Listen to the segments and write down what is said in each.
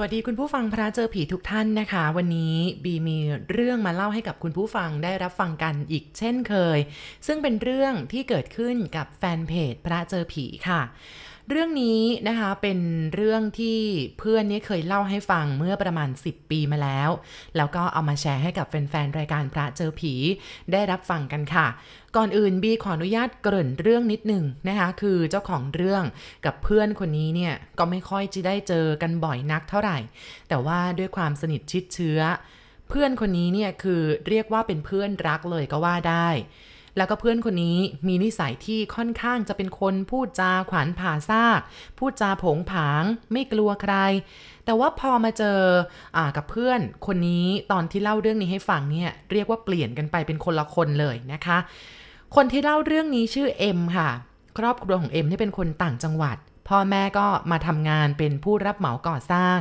วัสดีคุณผู้ฟังพระเจอผีทุกท่านนะคะ วันนี้บีมีเรื่องมาเล่าให้กับคุณผู้ฟังได้รับฟังกันอีกเช่นเคย ซึ่งเป็นเรื่องที่เกิดขึ้นกับแฟนเพจพระเจอผีค่ะ เรื่องนี้นะคะเป็นเรื่องที่เพื่อนนี่เคยเล่าให้ฟังเมื่อประมาณ 10 ปีมาแล้ว แล้วก็เอามาแชร์ให้กับแฟนๆ รายการพระเจอผีได้รับฟังกันค่ะ ก่อนอื่นบีขออนุญาตเกริ่นเรื่องนิดหนึ่งนะคะคือเจ้าของเรื่องกับเพื่อนคนนี้เนี่ยก็ไม่ค่อยจะได้เจอกันบ่อยนักเท่าไหร่ แต่ว่าด้วยความสนิทชิดเชื้อ เพื่อนคนนี้เนี่ยคือเรียกว่าเป็นเพื่อนรักเลยก็ว่าได้ แล้วก็เพื่อนคนนี้มีนิสัยที่ค่อนข้างจะเป็นคนพูดจาขวานผ่าซาก พูดจาผงผาง ไม่กลัวใคร แต่ว่าพอมาเจออากับเพื่อนคนนี้ตอนที่เล่าเรื่องนี้ให้ฟังเนี่ยเรียกว่าเปลี่ยนกันไปเป็นคนละคนเลยนะคะ คนที่เล่าเรื่องนี้ชื่อเอ็มค่ะ ครอบครัวของเอ็มที่เป็นคนต่างจังหวัด พ่อแม่ก็มาทำงานเป็นผู้รับเหมาก่อสร้าง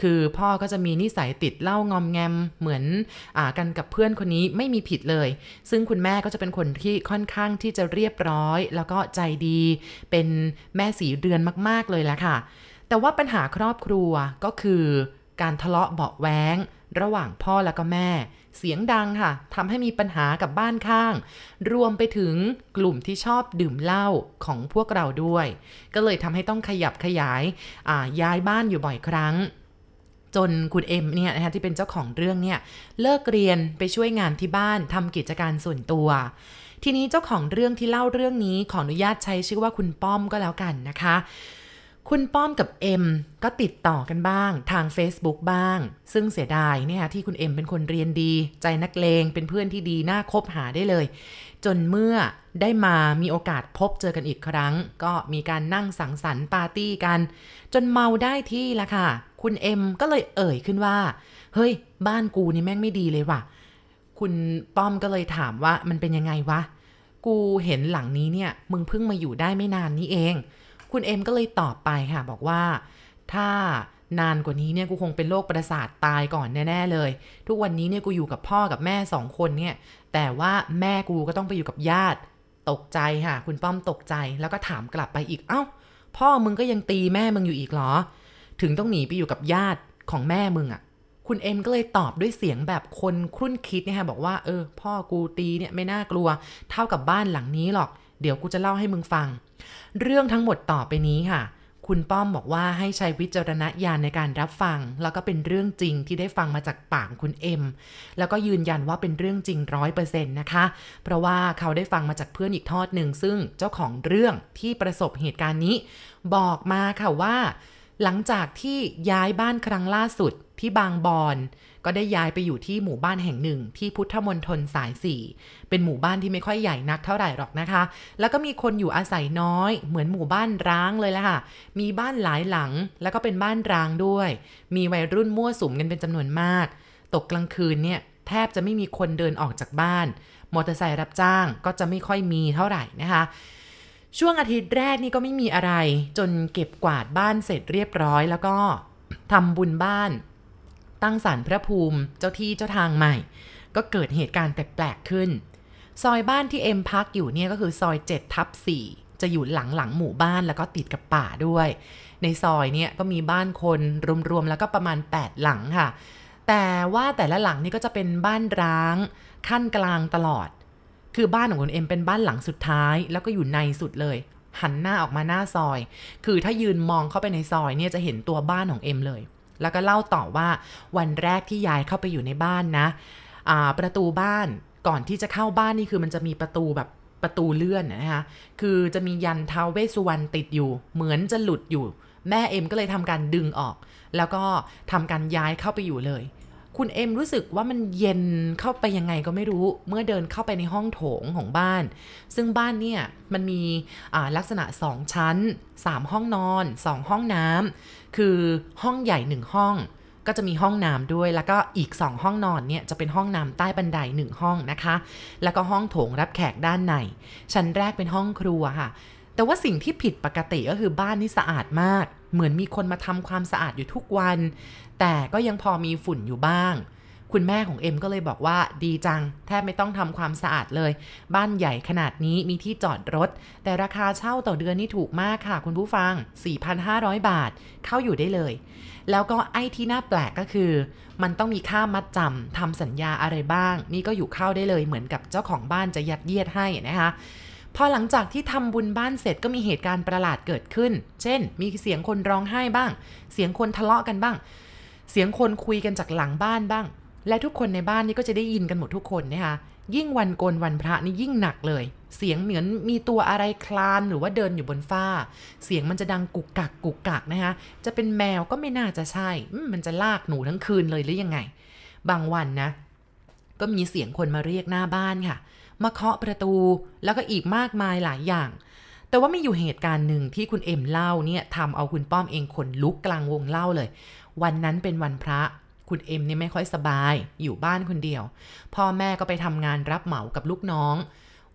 คือพ่อก็จะมีนิสัยติดเหล้างอมแงมเหมือนอกันกับเพื่อนคนนี้ไม่มีผิดเลย ซึ่งคุณแม่ก็จะเป็นคนที่ค่อนข้างที่จะเรียบร้อย แล้วก็ใจดี เป็นแม่สีเรือนมาก ๆเลยแหละค่ะ แต่ว่าปัญหาครอบครัวก็คือการทะเลาะเบาแว้ง ระหว่างพ่อแล้วก็แม่ เสียงดังค่ะทำให้มีปัญหากับบ้านข้าง รวมไปถึงกลุ่มที่ชอบดื่มเหล้าของพวกเราด้วย ก็เลยทำให้ต้องขยับขยายย้ายบ้านอยู่บ่อยครั้งจนคุณเอ็มเนี่ยนะคะที่เป็นเจ้าของเรื่องเนี่ยเลิกเรียนไปช่วยงานที่บ้านทำกิจการส่วนตัว ทีนี้เจ้าของเรื่องที่เล่าเรื่องนี้ขออนุญาตใช้ชื่อว่าคุณป้อมก็แล้วกันนะคะ คุณป้อมกับเอ็มก็ติดต่อกันบ้างทาง Facebook บ้าง ซึ่งเสียดายเนี่ยที่คุณเอ็มเป็นคนเรียนดี ใจนักเลงเป็นเพื่อนที่ดีน่าคบหาได้เลย จนเมื่อได้มามีโอกาสพบเจอกันอีกครั้ง ก็มีการนั่งสังสรรค์ปาร์ตี้กัน จนเมาได้ที่ละค่ะ คุณเอ็มก็เลยเอ่ยขึ้นว่า เฮ้ย บ้านกูนี่แม่งไม่ดีเลยว่ะ คุณป้อมก็เลยถามว่ามันเป็นยังไงวะ กูเห็นหลังนี้เนี่ยมึงเพิ่งมาอยู่ได้ไม่นานนี้เอง คุณเอ็มก็เลยตอบไปค่ะ บอกว่า ถ้านานกว่านี้เนี่ยกูคงเป็นโรคประสาทตายก่อนแน่ๆเลย ทุกวันนี้เนี่ยกูอยู่กับพ่อกับแม่สองคนเนี่ย แต่ว่าแม่กูก็ต้องไปอยู่กับญาติ ตกใจค่ะ คุณป้อมตกใจแล้วก็ถามกลับไปอีก เอ้า พ่อมึงก็ยังตีแม่มึงอยู่อีกเหรอ ถึงต้องหนีไปอยู่กับญาติของแม่มึงอะ่ะคุณเอ็มก็เลยตอบด้วยเสียงแบบคนครุ่นคิดเนี่ยค่ะบอกว่าเออ พ่อกูตีเนี่ยไม่น่ากลัว เท่ากับบ้านหลังนี้หรอก เดี๋ยวกูจะเล่าให้มึงฟัง เรื่องทั้งหมดต่อไปนี้ค่ะ คุณป้อมบอกว่าให้ใช้วิจารณญาณในการรับฟัง แล้วก็เป็นเรื่องจริงที่ได้ฟังมาจากปากคุณเอ็มแล้วก็ยืนยันว่าเป็นเรื่องจริงร้อยเปอร์เซ็นต์นะคะ เพราะว่าเขาได้ฟังมาจากเพื่อนอีกทอดหนึ่งซึ่งเจ้าของเรื่องที่ประสบเหตุการณ์นี้ บอกมาค่ะว่า หลังจากที่ย้ายบ้านครั้งล่าสุดที่บางบอน ก็ได้ย้ายไปอยู่ที่หมู่บ้านแห่งหนึ่ง ที่พุทธมณฑลสายสี่เป็นหมู่บ้านที่ไม่ค่อยใหญ่นักเท่าไหร่หรอกนะคะ แล้วก็มีคนอยู่อาศัยน้อย เหมือนหมู่บ้านร้างเลยแหละค่ะ มีบ้านหลายหลัง แล้วก็เป็นบ้านร้างด้วย มีวัยรุ่นมั่วสุมกันเป็นจำนวนมาก ตกกลางคืนเนี่ยแทบจะไม่มีคนเดินออกจากบ้าน มอเตอร์ไซค์รับจ้างก็จะไม่ค่อยมีเท่าไหร่นะคะช่วงอาทิตย์แรกนี่ก็ไม่มีอะไร จนเก็บกวาดบ้านเสร็จเรียบร้อย แล้วก็ทำบุญบ้าน ตั้งศาลพระภูมิเจ้าที่เจ้าทางใหม่ ก็เกิดเหตุการณ์แปลกๆขึ้น ซอยบ้านที่เอ็มพักอยู่เนี่ยก็คือซอย7ทับ4จะอยู่หลังหลังหมู่บ้านแล้วก็ติดกับป่าด้วย ในซอยเนี่ยก็มีบ้านคนรวมๆแล้วก็ประมาณ 8 หลังค่ะ แต่ว่าแต่ละหลังนี่ก็จะเป็นบ้านร้าง ขั้นกลางตลอด คือบ้านของคุณเอ็มเป็นบ้านหลังสุดท้าย แล้วก็อยู่ในสุดเลยหันหน้าออกมาหน้าซอย คือถ้ายืนมองเข้าไปในซอยเนี่ยจะเห็นตัวบ้านของเอ็มเลย แล้วก็เล่าต่อว่าวันแรกที่ย้ายเข้าไปอยู่ในบ้านนะประตูบ้านก่อนที่จะเข้าบ้านนี่คือมันจะมีประตูแบบประตูเลื่อนนะคะคือจะมียันท้าวเวสุวรรณติดอยู่ เหมือนจะหลุดอยู่ แม่เอ็มก็เลยทำการดึงออก แล้วก็ทำการย้ายเข้าไปอยู่เลย คุณเอ็มรู้สึกว่ามันเย็นเข้าไปยังไงก็ไม่รู้ เมื่อเดินเข้าไปในห้องโถงของบ้าน ซึ่งบ้านเนี่ยมันมีลักษณะ 2 ชั้น 3 ห้องนอน 2 ห้องน้ำคือห้องใหญ่ 1 ห้อง ก็จะมีห้องน้ำด้วย แล้วก็อีก 2 ห้องนอนเนี่ยจะเป็นห้องน้ำใต้บันได 1 ห้องนะคะ แล้วก็ห้องโถงรับแขกด้านใน ชั้นแรกเป็นห้องครัวค่ะ แต่ว่าสิ่งที่ผิดปกติก็คือบ้านนี่สะอาดมากเหมือนมีคนมาทำความสะอาดอยู่ทุกวัน แต่ก็ยังพอมีฝุ่นอยู่บ้าง คุณแม่ของเอ็มก็เลยบอกว่าดีจัง แทบไม่ต้องทำความสะอาดเลย บ้านใหญ่ขนาดนี้มีที่จอดรถ แต่ราคาเช่าต่อเดือนนี่ถูกมากค่ะ คุณผู้ฟัง 4,500 บาท เข้าอยู่ได้เลย แล้วก็ไอ้ที่น่าแปลกก็คือ มันต้องมีค่ามัดจำทำสัญญาอะไรบ้าง นี่ก็อยู่เข้าได้เลย เหมือนกับเจ้าของบ้านจะยัดเยียดให้นะคะพอหลังจากที่ทำบุญบ้านเสร็จก็มีเหตุการณ์ประหลาดเกิดขึ้น เช่น มีเสียงคนร้องไห้บ้าง เสียงคนทะเลาะกันบ้าง เสียงคนคุยกันจากหลังบ้านบ้าง และทุกคนในบ้านนี่ก็จะได้ยินกันหมดทุกคนนะคะยิ่งวันโกนวันพระนี่ยิ่งหนักเลย เสียงเหมือนมีตัวอะไรคลานหรือว่าเดินอยู่บนฟ้า เสียงมันจะดังกุกกักกุกกักนะคะจะเป็นแมวก็ไม่น่าจะใช่มันจะลากหนูทั้งคืนเลยหรือยังไง บางวันนะ ก็มีเสียงคนมาเรียกหน้าบ้านค่ะ มาเคาะประตูแล้วก็อีกมากมายหลายอย่าง แต่ว่าม่อยู่เหตุการณ์หนึ่งที่คุณเอ็มเล่าเนี่ยทำเอาคุณป้อมเองขนลุกกลางวงเล่าเลย วันนั้นเป็นวันพระคุณเอ็มเนี่ยไม่ค่อยสบายอยู่บ้านคนเดียว พ่อแม่ก็ไปทำงานรับเหมากับลูกน้อง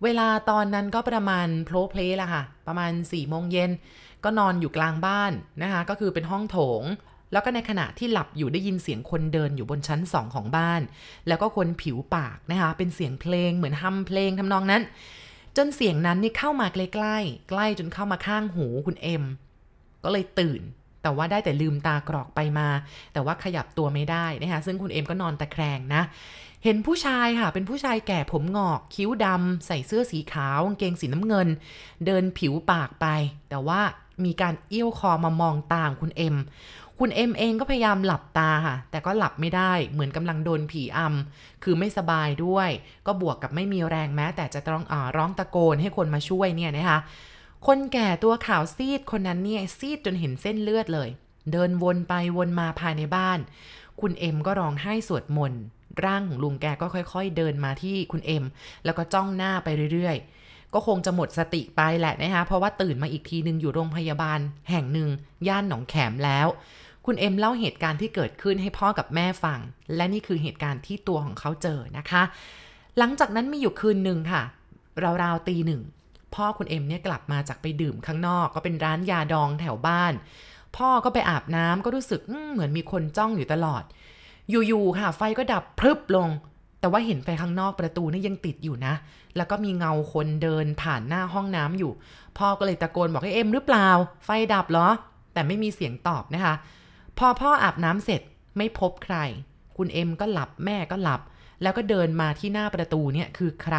เวลาตอนนั้นก็ประมาณโพลเพลละค่ะ ประมาณ4ี่โมงเย็นก็นอนอยู่กลางบ้านนะคะ ก็คือเป็นห้องโถง แล้วก็ในขณะที่หลับอยู่ได้ยินเสียงคนเดินอยู่บนชั้นสองของบ้าน แล้วก็คนผิวปากนะคะ เป็นเสียงเพลงเหมือนฮัมเพลงทำนองนั้น จนเสียงนั้นนี่เข้ามาใกล้ๆใกล้จนเข้ามาข้างหูคุณเอ็มก็เลยตื่น แต่ว่าได้แต่ลืมตากรอกไปมา แต่ว่าขยับตัวไม่ได้นะคะซึ่งคุณเอ็มก็นอนตะแคงนะ เห็นผู้ชายค่ะ เป็นผู้ชายแก่ผมงอก คิ้วดำใส่เสื้อสีขาวกางเกงสีน้ำเงิน เดินผิวปากไป แต่ว่ามีการเอี้ยวคอมามองตาคุณเอ็มคุณเอ็มเองก็พยายามหลับตาค่ะ แต่ก็หลับไม่ได้ เหมือนกำลังโดนผีอำ คือไม่สบายด้วย ก็บวกกับไม่มีแรงแม้ แต่จะต้องอร้องตะโกนให้คนมาช่วยเนี่ยนะคะ คนแก่ตัวขาวซีดคนนั้นเนี่ยซีดจนเห็นเส้นเลือดเลย เดินวนไปวนมาภายในบ้าน คุณเอ็มก็ร้องไห้สวดมนต์ร่างของลุงแกก็ค่อยๆ เดินมาที่คุณเอ็ม แล้วก็จ้องหน้าไปเรื่อยๆ ก็คงจะหมดสติไปแหละนะคะ เพราะว่าตื่นมาอีกทีหนึ่งอยู่โรงพยาบาล แห่งหนึ่ง ย่านหนองแขมแล้ว คุณเอ็มเล่าเหตุการณ์ที่เกิดขึ้นให้พ่อกับแม่ฟัง และนี่คือเหตุการณ์ที่ตัวของเขาเจอนะคะ หลังจากนั้นมีอยู่คืนหนึ่งค่ะ ราวๆตีหนึ่ง พ่อคุณเอ็มเนี่ยกลับมาจากไปดื่มข้างนอก ก็เป็นร้านยาดองแถวบ้าน พ่อก็ไปอาบน้ำก็รู้สึกเหมือนมีคนจ้องอยู่ตลอด อยู่ๆค่ะ ไฟก็ดับพรึบลง แต่ว่าเห็นไฟข้างนอกประตูนี่ยังติดอยู่นะ แล้วก็มีเงาคนเดินผ่านหน้าห้องน้ำอยู่ พ่อก็เลยตะโกนบอกให้เอ็มหรือเปล่า ไฟดับเหรอ แต่ไม่มีเสียงตอบนะคะ พอพ่ออาบน้ำเสร็จไม่พบใคร คุณเอ็มก็หลับแม่ก็หลับ แล้วก็เดินมาที่หน้าประตูเนี่ยคือใคร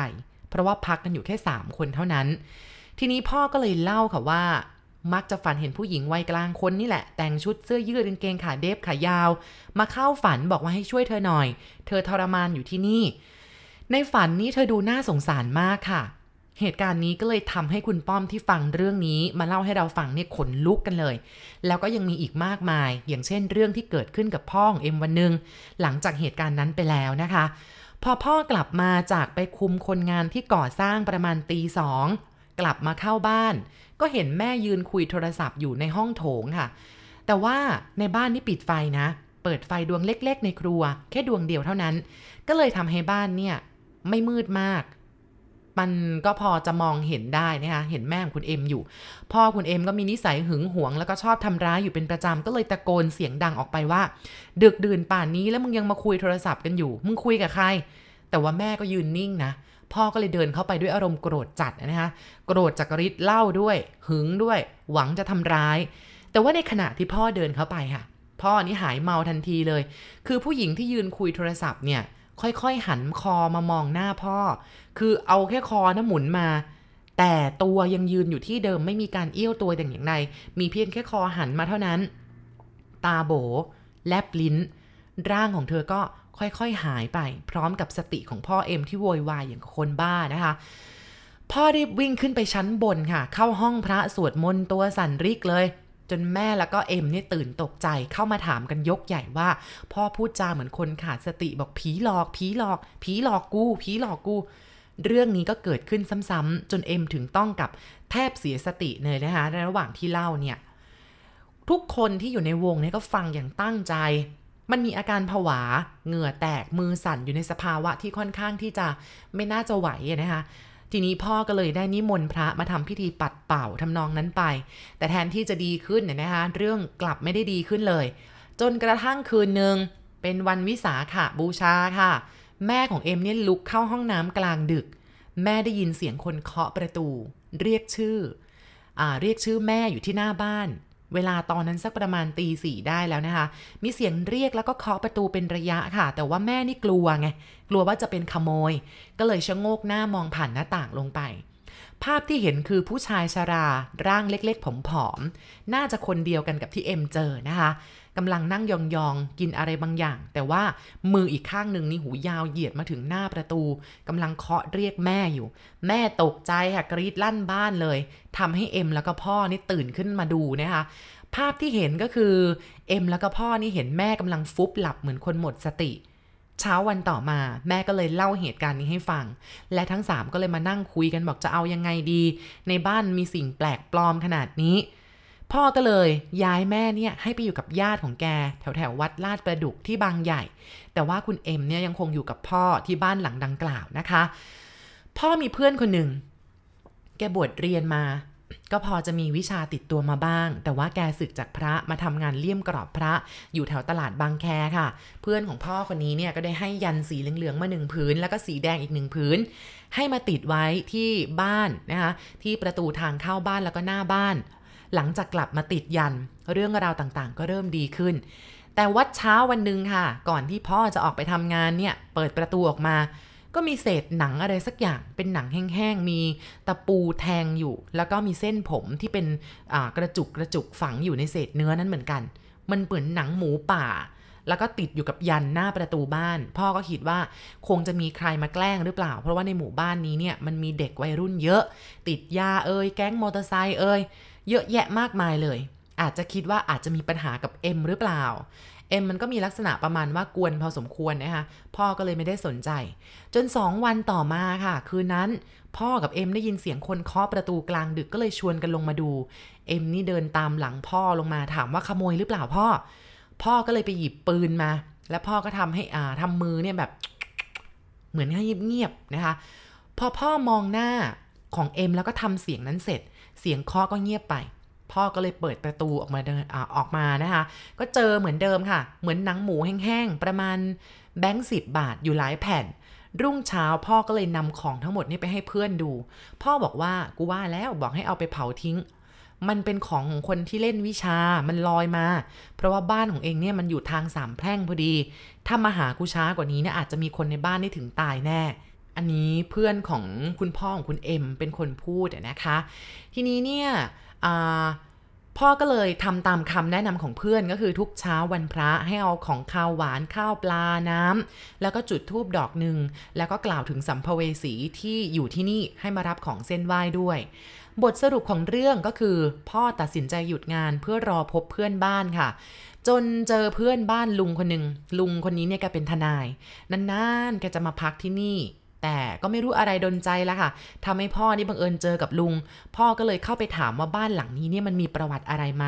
เพราะว่าพักกันอยู่แค่สามคนเท่านั้น ทีนี้พ่อก็เลยเล่าค่ะว่า มักจะฝันเห็นผู้หญิงวัยกลางคนนี่แหละ แต่งชุดเสื้อยืดกางเกงขาเดฟขายาว มาเข้าฝันบอกว่าให้ช่วยเธอหน่อย เธอทรมานอยู่ที่นี่ ในฝันนี้เธอดูน่าสงสารมากค่ะ เหตุการณ์นี้ก็เลยทำให้คุณป้อมที่ฟังเรื่องนี้ มาเล่าให้เราฟังเนี่ยขนลุกกันเลย แล้วก็ยังมีอีกมากมาย อย่างเช่น เรื่องที่เกิดขึ้นกับพ่อของเอ็มวันหนึ่งหลังจากเหตุการณ์นั้นไปแล้วนะคะ พอพ่อกลับมาจากไปคุมคนงานที่ก่อสร้างประมาณตีสองกลับมาเข้าบ้าน ก็เห็นแม่ยืนคุยโทรศัพท์อยู่ในห้องโถงค่ะ แต่ว่าในบ้านนี่ปิดไฟนะ เปิดไฟดวงเล็ก ๆ ในครัว แค่ดวงเดียวเท่านั้น ก็เลยทำให้บ้านเนี่ยไม่มืดมาก มันก็พอจะมองเห็นได้นะคะเห็นแม่ของคุณเอ็มอยู่ พ่อคุณเอ็มก็มีนิสัยหึงหวง แล้วก็ชอบทำร้ายอยู่เป็นประจำก็เลยตะโกนเสียงดังออกไปว่า ดึกดื่นป่านนี้แล้วมึงยังมาคุยโทรศัพท์กันอยู่ มึงคุยกับใคร แต่ว่าแม่ก็ยืนนิ่งนะพ่อก็เลยเดินเข้าไปด้วยอารมณ์โกรธจัดนะคะโกรธจากฤทธิ์เล่าด้วย หึงด้วย หวังจะทำร้าย แต่ว่าในขณะที่พ่อเดินเข้าไปค่ะ พ่อนี่หายเมาทันทีเลย คือผู้หญิงที่ยืนคุยโทรศัพท์เนี่ย ค่อยๆหันคอมามองหน้าพ่อ คือเอาแค่คอนะหมุนมา แต่ตัวยังยืนอยู่ที่เดิมไม่มีการเอี้ยวตัวอย่างอย่างใดมีเพียงแค่คอหันมาเท่านั้น ตาโบแลบลิ้น ร่างของเธอก็ค่อยๆหายไป พร้อมกับสติของพ่อเอ็มที่โวยวายอย่างคนบ้านะคะ พ่อรีบวิ่งขึ้นไปชั้นบนค่ะ เข้าห้องพระสวดมนต์ตัวสั่นริกเลย จนแม่แล้วก็เอ็มนี่ตื่นตกใจเข้ามาถามกันยกใหญ่ว่า พ่อพูดจาเหมือนคนขาดสติบอกผีหลอก ผีหลอก ผีหลอกกูผีหลอกกู เรื่องนี้ก็เกิดขึ้นซ้ำๆจนเอ็มถึงต้องกับแทบเสียสติเลยนะคะในระหว่างที่เล่าเนี่ย ทุกคนที่อยู่ในวงนี้ก็ฟังอย่างตั้งใจ มันมีอาการผวา เหงื่อแตกมือสั่นอยู่ในสภาวะที่ค่อนข้างที่จะไม่น่าจะไหวนะคะ ทีนี้พ่อก็เลยได้นิมนต์พระมาทำพิธีปัดเป่าทำนองนั้นไป แต่แทนที่จะดีขึ้นเนี่ยนะคะเรื่องกลับไม่ได้ดีขึ้นเลย จนกระทั่งคืนหนึ่งเป็นวันวิสาขบูชาค่ะ แม่ของเอ็มเนี่ยลุกเข้าห้องน้ำกลางดึก แม่ได้ยินเสียงคนเคาะประตู เรียกชื่ออเรียกชื่อแม่อยู่ที่หน้าบ้าน เวลาตอนนั้นสักประมาณตีสี่ได้แล้วนะคะ มีเสียงเรียกแล้วก็เคาะประตูเป็นระยะค่ะ แต่ว่าแม่นี่กลัวไง กลัวว่าจะเป็นขโมย ก็เลยชะโงกหน้ามองผ่านหน้าต่างลงไป ภาพที่เห็นคือผู้ชายชารา ร่างเล็กๆ ผอมๆ น่าจะคนเดียวกันกับที่เอ็มเจอนะคะ กำลังนั่งยองๆ กินอะไรบางอย่าง แต่ว่ามืออีกข้างหนึ่งนี่หูยาวเหยียดมาถึงหน้าประตูกำลังเคาะเรียกแม่อยู่ แม่ตกใจค่ะกรีดลั่นบ้านเลยทำให้เอ็มแล้วก็พ่อนี่ตื่นขึ้นมาดูนะคะภาพที่เห็นก็คือเอ็มแล้วก็พ่อนี่เห็นแม่กำลังฟุบหลับเหมือนคนหมดสติเช้าวันต่อมาแม่ก็เลยเล่าเหตุการณ์นี้ให้ฟัง และทั้งสามก็เลยมานั่งคุยกันบอกจะเอายังไงดี ในบ้านมีสิ่งแปลกปลอมขนาดนี้ พ่อก็เลยย้ายแม่เนี่ยให้ไปอยู่กับญาติของแก แถวแถววัดลาดประดุกที่บางใหญ่ แต่ว่าคุณเอ็มเนี่ยยังคงอยู่กับพ่อที่บ้านหลังดังกล่าวนะคะ พ่อมีเพื่อนคนหนึ่ง แกบวชเรียนมา ก็พอจะมีวิชาติดตัวมาบ้าง แต่ว่าแกศึกจากพระมาทำงานเลี่ยมกรอบพระอยู่แถวตลาดบางแคค่ะ เพื่อนของพ่อคนนี้เนี่ยก็ได้ให้ยันสีเหลืองๆมาหนึ่งพื้น แล้วก็สีแดงอีกหนึ่งพื้นให้มาติดไว้ที่บ้านนะคะที่ประตูทางเข้าบ้านแล้วก็หน้าบ้าน หลังจากกลับมาติดยัน เรื่องราวต่างๆ ก็เริ่มดีขึ้น แต่วัดเช้าวันหนึ่งค่ะ ก่อนที่พ่อจะออกไปทำงานเนี่ย เปิดประตูออกมา ก็มีเศษหนังอะไรสักอย่าง เป็นหนังแห้งๆ มีตะปูแทงอยู่ แล้วก็มีเส้นผมที่เป็นกระจุกกระจุกฝังอยู่ในเศษเนื้อนั้นเหมือนกัน มันเหมือนหนังหมูป่าแล้วก็ติดอยู่กับยันหน้าประตูบ้าน พ่อก็คิดว่าคงจะมีใครมาแกล้งหรือเปล่า เพราะว่าในหมู่บ้านนี้เนี่ยมันมีเด็กวัยรุ่นเยอะ ติดยาเอ่ยแก๊งมอเตอร์ไซค์เอ่ย เยอะแยะมากมายเลย อาจจะคิดว่าอาจจะมีปัญหากับเอ็มหรือเปล่าเอ็มมันก็มีลักษณะประมาณว่ากวนพอสมควรนะคะ พ่อก็เลยไม่ได้สนใจ จนสองวันต่อมาค่ะ คืนนั้นพ่อกับเอ็มได้ยินเสียงคนเคาะประตูกลางดึกก็เลยชวนกันลงมาดู เอ็มนี่เดินตามหลังพ่อลงมาถามว่าขโมยหรือเปล่าพ่อ พ่อก็เลยไปหยิบปืนมา แล้วพ่อก็ทำให้อ่าทำมือเนี่ยแบบ เหมือนให้เงียบๆนะคะ พอพ่อมองหน้าของเอ็มแล้วก็ทำเสียงนั้นเสร็จ เสียงเคาะก็เงียบไป พ่อก็เลยเปิดประตูออกมาเดินอออกมานะคะ ก็เจอเหมือนเดิมค่ะ เหมือนหนังหมูแห้งๆ ประมาณแบงค์สิบบาทอยู่หลายแผ่น รุ่งเช้าพ่อก็เลยนำของทั้งหมดนี้ไปให้เพื่อนดู พ่อบอกว่ากูว่าแล้วบอกให้เอาไปเผาทิ้ง มันเป็นของของคนที่เล่นวิชา มันลอยมา เพราะว่าบ้านของเองเนี่ยมันอยู่ทางสามแพร่งพอดี ถ้ามาหากูช้ากว่านี้เนี่ยอาจจะมีคนในบ้านได้ถึงตายแน่ อันนี้เพื่อนของคุณพ่อของคุณเอ็มเป็นคนพูดนะคะ ทีนี้เนี่ยพ่อก็เลยทำตามคำแนะนำของเพื่อนก็คือทุกเช้าวันพระให้เอาของข้าวหวานข้าวปลาน้ำแล้วก็จุดธูปดอกหนึ่ง แล้วก็กล่าวถึงสัมภเวสีที่อยู่ที่นี่ให้มารับของเส้นไหว้ด้วย บทสรุปของเรื่องก็คือ พ่อตัดสินใจหยุดงานเพื่อรอพบเพื่อนบ้านค่ะ จนเจอเพื่อนบ้านลุงคนหนึ่งลุงคนนี้เนี่ยแกเป็นทนายนานๆแกจะมาพักที่นี่ แต่ก็ไม่รู้อะไรดนใจแล้วค่ะทำให้พ่อนี่บังเอิญเจอกับลุง พ่อก็เลยเข้าไปถามว่าบ้านหลังนี้เนี่ยมันมีประวัติอะไรไหม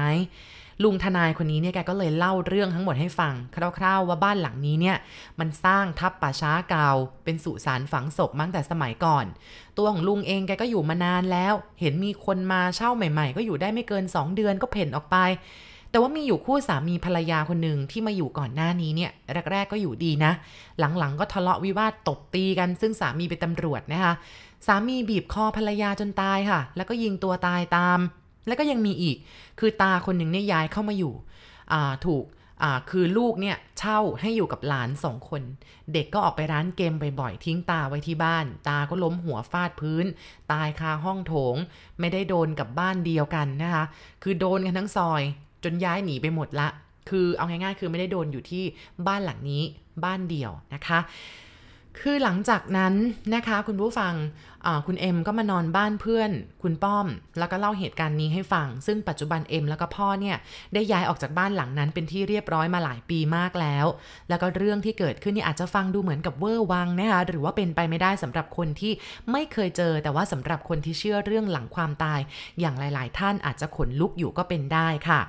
ลุงทนายคนนี้เนี่ยแกก็เลยเล่าเรื่องทั้งหมดให้ฟัง คร่าว ๆ ว่าบ้านหลังนี้เนี่ยมันสร้างทับป่าช้าเก่า เป็นสุสานฝังศพมั้งแต่สมัยก่อน ตัวของลุงเองแกก็อยู่มานานแล้ว เห็นมีคนมาเช่าใหม่ ๆ ก็อยู่ได้ไม่เกิน 2 เดือนก็เพ่นออกไป แต่ว่ามีอยู่คู่สามีภรรยาคนหนึ่งที่มาอยู่ก่อนหน้านี้เนี่ยแรกๆก็อยู่ดีนะ หลังๆก็ทะเลาะวิวาทตบตีกันซึ่งสามีเป็นตำรวจนะคะ สามีบีบคอภรรยาจนตายค่ะ แล้วก็ยิงตัวตายตาม แล้วก็ยังมีอีก คือตาคนหนึ่งเนี่ยย้ายเข้ามาอยู่ถูกคือลูกเนี่ยเช่าให้อยู่กับหลานสองคน เด็กก็ออกไปร้านเกมบ่อยๆทิ้งตาไว้ที่บ้าน ตาก็ล้มหัวฟาดพื้น ตายคาห้องโถง ไม่ได้โดนกับบ้านเดียวกันนะคะ คือโดนกันทั้งซอย จนย้ายหนีไปหมดละ คือเอาง่ายๆ คือไม่ได้โดนอยู่ที่บ้านหลังนี้บ้านเดียวนะคะ คือหลังจากนั้นนะคะคุณผู้ฟังคุณเอ็มก็มานอนบ้านเพื่อน คุณป้อม แล้วก็เล่าเหตุการณ์นี้ให้ฟัง ซึ่งปัจจุบันเอ็มแล้วก็พ่อเนี่ยได้ย้ายออกจากบ้านหลังนั้นเป็นที่เรียบร้อยมาหลายปีมากแล้ว แล้วก็เรื่องที่เกิดขึ้นนี่อาจจะฟังดูเหมือนกับเวอร์วังนะคะหรือว่าเป็นไปไม่ได้สำหรับคนที่ไม่เคยเจอ แต่ว่าสำหรับคนที่เชื่อเรื่องหลังความตาย อย่างหลาย ๆ ท่านอาจจะขนลุกอยู่ก็เป็นได้ค่ะ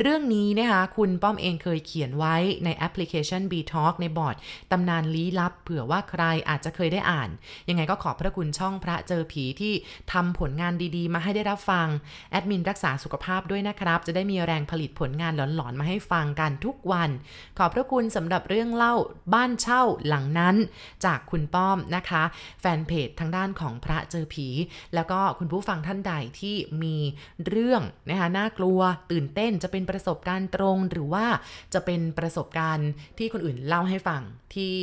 เรื่องนี้นะคะคุณป้อมเองเคยเขียนไว้ในแอปพลิเคชัน B Talk ในบอร์ดตำนานลี้ลับ เผื่อว่าใครอาจจะเคยได้อ่าน ยังไงก็ขอบพระคุณช่ององพระเจอผีที่ทำผลงานดีๆ มาให้ได้รับฟัง แอดมินรักษาสุขภาพด้วยนะครับ จะได้มีแรงผลิตผลงานหลอนๆ มาให้ฟังกันทุกวัน ขอบพระคุณสำหรับเรื่องเล่าบ้านเช่าหลังนั้น จากคุณป้อมนะคะ แฟนเพจทางด้านของพระเจอผี แล้วก็คุณผู้ฟังท่านใดที่มีเรื่องนะคะน่ากลัวตื่นเต้นจะเป็นประสบการณ์ตรงหรือว่าจะเป็นประสบการณ์ที่คนอื่นเล่าให้ฟังที่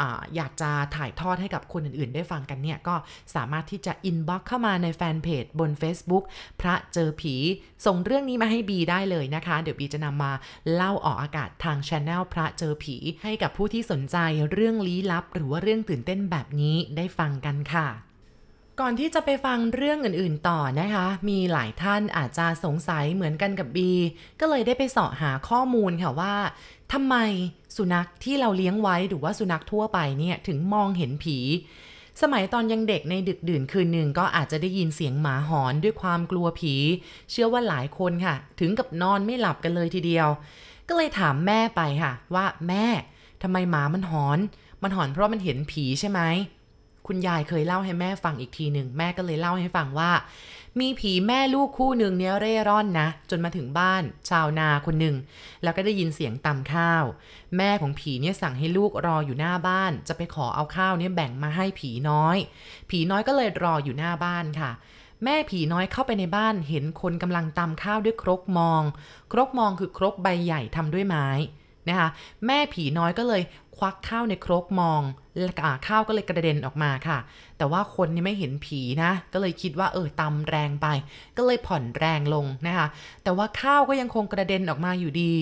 ออยากจะถ่ายทอดให้กับคนอื่นๆ ได้ฟังกันเนี่ยก็สามารถที่จะอินบ็อกเข้ามาในแฟนเพจบน Facebook พระเจอผี ส่งเรื่องนี้มาให้บีได้เลยนะคะ เดี๋ยวบีจะนำมาเล่าออกอากาศทางช anel พระเจอผี ให้กับผู้ที่สนใจเรื่องลี้ลับ หรือว่าเรื่องตื่นเต้นแบบนี้ได้ฟังกันค่ะก่อนที่จะไปฟังเรื่องอื่นๆต่อนะคะ มีหลายท่านอาจจะสงสัยเหมือนกันกับบี ก็เลยได้ไปเสาะหาข้อมูลค่ะว่าทำไมสุนัขที่เราเลี้ยงไว้หรือว่าสุนัขทั่วไปเนี่ยถึงมองเห็นผี สมัยตอนยังเด็กในดึกดื่นคืนหนึ่งก็อาจจะได้ยินเสียงหมาหอนด้วยความกลัวผี เชื่อว่าหลายคนค่ะ ถึงกับนอนไม่หลับกันเลยทีเดียว ก็เลยถามแม่ไปค่ะ ว่าแม่ทำไมหมามันหอน มันหอนเพราะมันเห็นผีใช่ไหม คุณยายเคยเล่าให้แม่ฟังอีกทีหนึ่งแม่ก็เลยเล่าให้ฟังว่า มีผีแม่ลูกคู่หนึ่งเนี้ยเร่ร่อนนะ จนมาถึงบ้าน ชาวนาคนหนึ่งแล้วก็ได้ยินเสียงตำข้าว แม่ของผีเนี่ยสั่งให้ลูกรออยู่หน้าบ้าน จะไปขอเอาข้าวเนี่ยแบ่งมาให้ผีน้อย ผีน้อยก็เลยรออยู่หน้าบ้านค่ะแม่ผีน้อยเข้าไปในบ้านเห็นคนกำลังตำข้าวด้วยครกมอง ครกมองคือครกใบใหญ่ทำด้วยไม้นะคะ แม่ผีน้อยก็เลย ควักข้าวในครกมองแล้วข้าวก็เลยกระเด็นออกมาค่ะ แต่ว่าคนนี่ไม่เห็นผีนะ ก็เลยคิดว่าเออตำแรงไป ก็เลยผ่อนแรงลงนะคะ แต่ว่าข้าวก็ยังคงกระเด็นออกมาอยู่ดี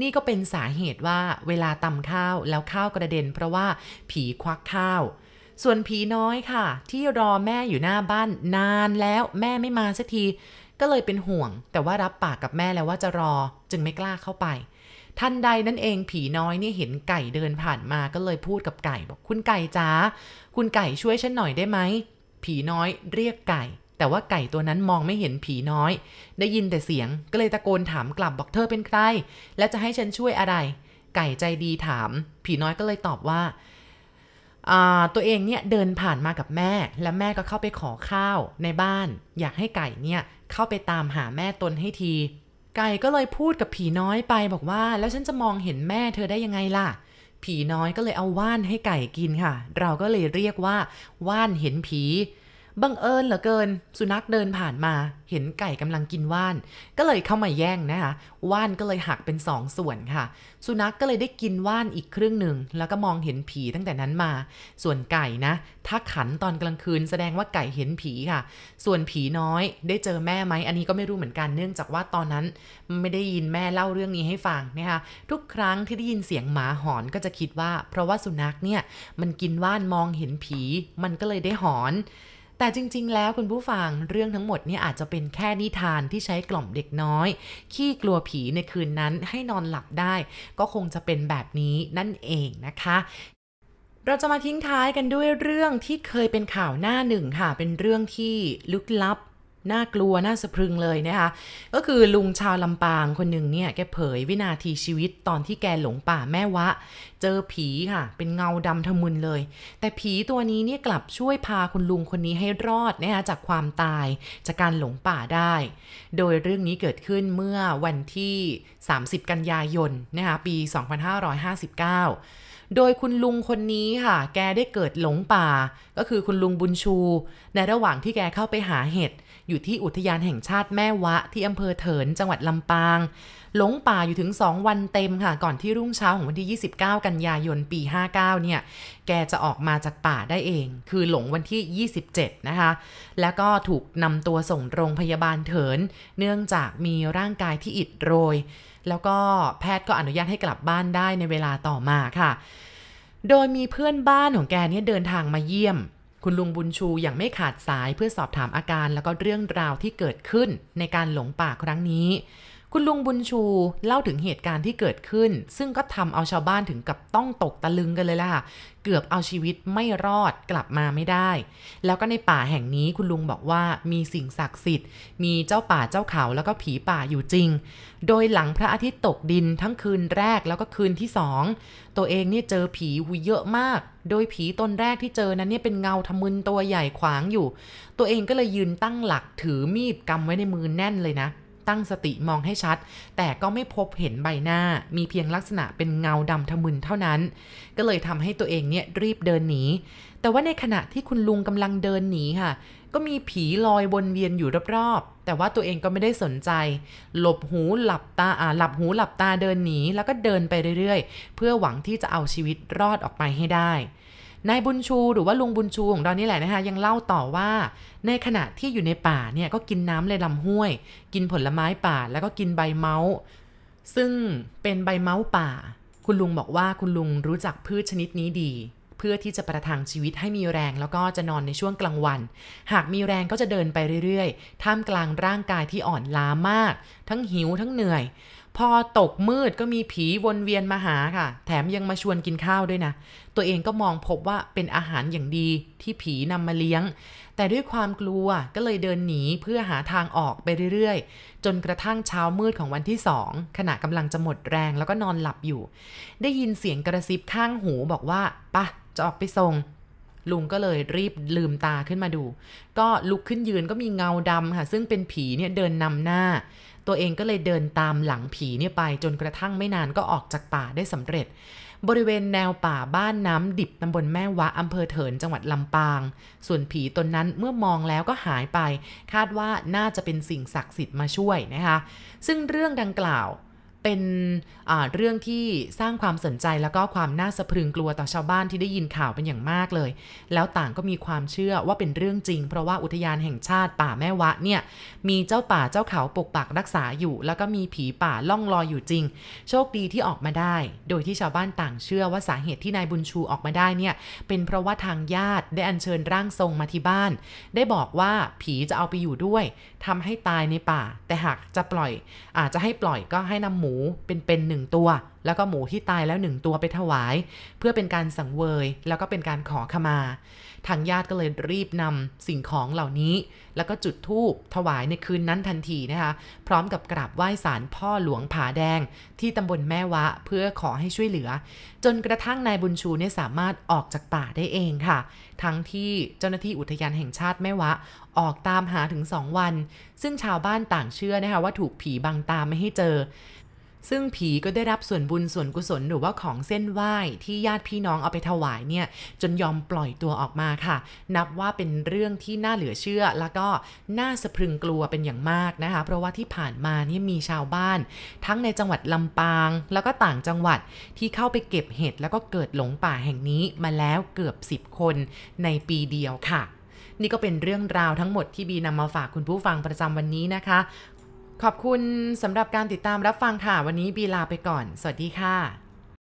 นี่ก็เป็นสาเหตุว่าเวลาตำข้าวแล้วข้าวกระเด็น เพราะว่าผีควักข้าว ส่วนผีน้อยค่ะ ที่รอแม่อยู่หน้าบ้านนานแล้วแม่ไม่มาสักที ก็เลยเป็นห่วง แต่ว่ารับปากกับแม่แล้วว่าจะรอจึงไม่กล้าเข้าไป ทันใดนั่นเองผีน้อยนี่เห็นไก่เดินผ่านมาก็เลยพูดกับไก่บอกคุณไก่จ้าคุณไก่ช่วยฉันหน่อยได้ไหมผีน้อยเรียกไก่ แต่ว่าไก่ตัวนั้นมองไม่เห็นผีน้อย ได้ยินแต่เสียงก็เลยตะโกนถามกลับบอกเธอเป็นใคร และจะให้ฉันช่วยอะไร ไก่ใจดีถาม ผีน้อยก็เลยตอบว่าตัวเองเนี่ยเดินผ่านมากับแม่ และแม่ก็เข้าไปขอข้าวในบ้าน อยากให้ไก่เนี่ยเข้าไปตามหาแม่ตนให้ที ไก่ก็เลยพูดกับผีน้อยไปบอกว่า แล้วฉันจะมองเห็นแม่เธอได้ยังไงล่ะ ผีน้อยก็เลยเอาว่านให้ไก่กินค่ะ เราก็เลยเรียกว่า ว่านเห็นผี บังเอิญเหลือเกิน สุนัขเดินผ่านมา เห็นไก่กำลังกินว่าน ก็เลยเข้ามาแย่งนะคะว่านก็เลยหักเป็นสองส่วนค่ะ สุนัขกก็เลยได้กินว่านอีกครึ่งหนึ่งแล้วก็มองเห็นผีตั้งแต่นั้นมา ส่วนไก่นะ ถ้าขันตอนกลางคืนแสดงว่าไก่เห็นผีค่ะ ส่วนผีน้อยได้เจอแม่ไหมอันนี้ก็ไม่รู้เหมือนกันเนื่องจากว่าตอนนั้น ไม่ได้ยินแม่เล่าเรื่องนี้ให้ฟังนะคะทุกครั้งที่ได้ยินเสียงหมาหอนก็จะคิดว่า เพราะว่าสุนัขเนี่ยมันกินว่านมองเห็นผี มันก็เลยได้หอน แต่จริง ๆ แล้วคุณผู้ฟังเรื่องทั้งหมดนี่อาจจะเป็นแค่นิทานที่ใช้กล่อมเด็กน้อย ขี้กลัวผีในคืนนั้นให้นอนหลับได้ ก็คงจะเป็นแบบนี้นั่นเองนะคะเราจะมาทิ้งท้ายกันด้วยเรื่องที่เคยเป็นข่าวหน้าหนึ่งค่ะ เป็นเรื่องที่ลึกลับ น่ากลัว น่าสะพรึงเลยนะคะ ก็คือลุงชาวลำปางคนหนึ่งเนี่ยแกเผยวินาทีชีวิตตอนที่แกหลงป่าแม่วะ เจอผีค่ะ เป็นเงาดำทะมึนเลย แต่ผีตัวนี้เนี่ยกลับช่วยพาคุณลุงคนนี้ให้รอดนะคะจากความตายจากการหลงป่าได้ โดยเรื่องนี้เกิดขึ้นเมื่อวันที่ 30 กันยายนนะคะปี 2559โดยคุณลุงคนนี้ค่ะ แกได้เกิดหลงป่า ก็คือคุณลุงบุญชู ในระหว่างที่แกเข้าไปหาเห็ด อยูู่่ที่อุทยานแห่งชาติแม่วะ ที่อำเภอเถินจังหวัดลำปาง หลงป่าอยู่ถึง 2 วันเต็มค่ะ ก่อนที่รุ่งเช้าของวันที่ 29 กันยายนปี 59 เนี่ย แกจะออกมาจากป่าได้เอง คือหลงวันที่ 27 นะคะ แล้วก็ถูกนำตัวส่งโรงพยาบาลเถิน เนื่องจากมีร่างกายที่อิดโรย แล้วก็แพทย์ก็อนุญาตให้กลับบ้านได้ในเวลาต่อมาค่ะ โดยมีเพื่อนบ้านของแกเนี่ยเดินทางมาเยี่ยม คุณลุงบุญชูอย่างไม่ขาดสายเพื่อสอบถามอาการแล้วก็เรื่องราวที่เกิดขึ้นในการหลงป่าครั้งนี้ คุณลุงบุญชูเล่าถึงเหตุการณ์ที่เกิดขึ้น ซึ่งก็ทำเอาชาวบ้านถึงกับต้องตกตะลึงกันเลยล่ะค่ะ เกือบเอาชีวิตไม่รอดกลับมาไม่ได้ แล้วก็ในป่าแห่งนี้คุณลุงบอกว่ามีสิ่งศักดิ์สิทธิ์ มีเจ้าป่าเจ้าเขาแล้วก็ผีป่าอยู่จริง โดยหลังพระอาทิตย์ตกดินทั้งคืนแรกแล้วก็คืนที่สองตัวเองเนี่ยเจอผีหูเยอะมาก โดยผีตนแรกที่เจอนั้นเนี่ยเป็นเงาทะมึนตัวใหญ่ขวางอยู่ ตัวเองก็เลยยืนตั้งหลักถือมีดกำไว้ในมือแน่นเลยนะ ตั้งสติมองให้ชัด แต่ก็ไม่พบเห็นใบหน้า มีเพียงลักษณะเป็นเงาดำทะมึนเท่านั้น ก็เลยทำให้ตัวเองเนี่ยรีบเดินหนี แต่ว่าในขณะที่คุณลุงกำลังเดินหนีค่ะ ก็มีผีลอยวนเวียนอยู่รอบๆ แต่ว่าตัวเองก็ไม่ได้สนใจ หลบหูหลับตาอ่าหลับหูหลับตาเดินหนี แล้วก็เดินไปเรื่อยๆ เพื่อหวังที่จะเอาชีวิตรอดออกไปให้ได้ นายบุญชูหรือว่าลุงบุญชูของเรานี่แหละนะคะยังเล่าต่อว่า ในขณะที่อยู่ในป่าเนี่ยก็กินน้ำเลยลำห้วย กินผลไม้ป่าแล้วก็กินใบเมาส์ซึ่งเป็นใบเมาส์ป่า คุณลุงบอกว่าคุณลุงรู้จักพืชชนิดนี้ดี เพื่อที่จะประทังชีวิตให้มีแรง แล้วก็จะนอนในช่วงกลางวัน หากมีแรงก็จะเดินไปเรื่อยๆ ท่ามกลางร่างกายที่อ่อนล้ามาก ทั้งหิวทั้งเหนื่อย พอตกมืดก็มีผีวนเวียนมาหาค่ะ แถมยังมาชวนกินข้าวด้วยนะ ตัวเองก็มองพบว่าเป็นอาหารอย่างดีที่ผีนำมาเลี้ยง แต่ด้วยความกลัวก็เลยเดินหนีเพื่อหาทางออกไปเรื่อยๆ จนกระทั่งเช้ามืดของวันที่สองขณะกำลังจะหมดแรงแล้วก็นอนหลับอยู่ ได้ยินเสียงกระซิบข้างหูบอกว่าปะจะออกไปส่งลุงก็เลยรีบลืมตาขึ้นมาดู ก็ลุกขึ้นยืนก็มีเงาดำค่ะ ซึ่งเป็นผีเนี่ยเดินนำหน้า ตัวเองก็เลยเดินตามหลังผีเนี่ยไปจนกระทั่งไม่นานก็ออกจากป่าได้สำเร็จ บริเวณแนวป่าบ้านน้ำดิบตำบลแม่วะอำเภอเถินจังหวัดลำปาง ส่วนผีตนนั้นเมื่อมองแล้วก็หายไป คาดว่าน่าจะเป็นสิ่งศักดิ์สิทธิ์มาช่วยนะคะ ซึ่งเรื่องดังกล่าว เป็นเรื่องที่สร้างความสนใจแล้วก็ความน่าสะพรึงกลัวต่อชาวบ้านที่ได้ยินข่าวเป็นอย่างมากเลย แล้วต่างก็มีความเชื่อว่าเป็นเรื่องจริง เพราะว่าอุทยานแห่งชาติป่าแม่วะเนี่ยมีเจ้าป่าเจ้าเขาปกปักรักษาอยู่ แล้วก็มีผีป่าล่องลอยอยู่จริง โชคดีที่ออกมาได้ โดยที่ชาวบ้านต่างเชื่อว่าสาเหตุที่นายบุญชูออกมาได้เนี่ยเป็นเพราะว่าทางญาติได้อัญเชิญร่างทรงมาที่บ้าน ได้บอกว่าผีจะเอาไปอยู่ด้วย ทำให้ตายในป่า แต่หากจะปล่อยอาจจะให้ปล่อยก็ให้นำหมูเป็นเป็นหนึ่งตัว แล้วก็หมูที่ตายแล้วหนึ่งตัวไปถวาย เพื่อเป็นการสังเวย แล้วก็เป็นการขอขมา ทางญาติก็เลยรีบนำสิ่งของเหล่านี้ แล้วก็จุดธูปถวายในคืนนั้นทันทีนะคะ พร้อมกับกราบไหว้ศาลพ่อหลวงผาแดง ที่ตำบลแม่วะเพื่อขอให้ช่วยเหลือ จนกระทั่งนายบุญชูเนี่ยสามารถออกจากป่าได้เองค่ะ ทั้งที่เจ้าหน้าที่อุทยานแห่งชาติแม่วะออกตามหาถึงสองวัน ซึ่งชาวบ้านต่างเชื่อนะคะว่าถูกผีบังตาไม่ให้เจอ ซึ่งผีก็ได้รับส่วนบุญส่วนกุศลหรือว่าของเส้นไหว้ที่ญาติพี่น้องเอาไปถวายเนี่ยจนยอมปล่อยตัวออกมาค่ะ นับว่าเป็นเรื่องที่น่าเหลือเชื่อ แล้วก็น่าสะพรึงกลัวเป็นอย่างมากนะคะ เพราะว่าที่ผ่านมานี่มีชาวบ้าน ทั้งในจังหวัดลำปาง แล้วก็ต่างจังหวัดที่เข้าไปเก็บเห็ดแล้วก็เกิดหลงป่าแห่งนี้มาแล้วเกือบ 10 คนในปีเดียวค่ะนี่ก็เป็นเรื่องราวทั้งหมดที่บีนำมาฝากคุณผู้ฟังประจำวันนี้นะคะ ขอบคุณสำหรับการติดตามรับฟังค่ะ วันนี้บีลาไปก่อน สวัสดีค่ะ